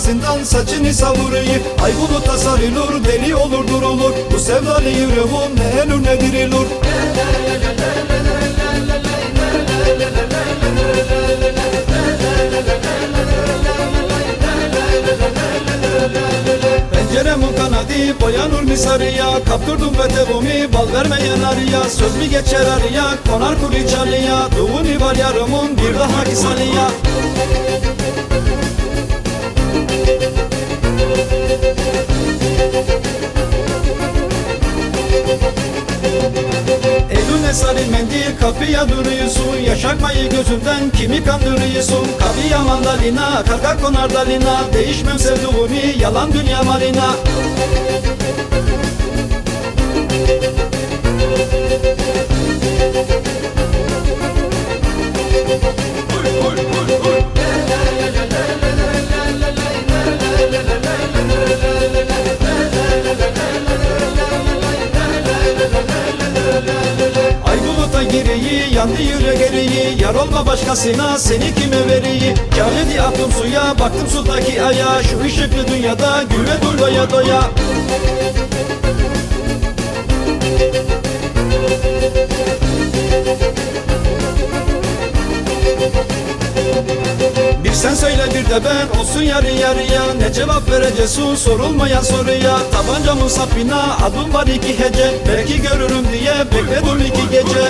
arkasından saçını savuruyor Ay buluta sarılır deli olur durulur Bu sevdalı yüreğim ne ölür ne dirilur Penceremin kanadı boyanır mı sarıya Kaptırdım betevumi bal vermeyen arıya. Söz mü geçer arıya konar kuli çalıya. Doğunu var yarımın bir daha kisalıya Eline sarı mendil kapıya duruyorsun. Yaşakmayı gözünden kimi kandırıyorsun? Kapıya mandalina karga konar dalina Değişmem sevduğunu yalan dünya malina yandı yüre geriyi. Yar olma başkasına seni kime veriyi? Cahidi attım suya baktım sudaki aya. Şu ışıklı dünyada güle dur doya doya sen söyle bir de ben olsun yarı yarıya. Ne cevap vereceksin sorulmayan soruya. Tabancamın sapına adım var iki hece. Belki görürüm diye bekledim iki gece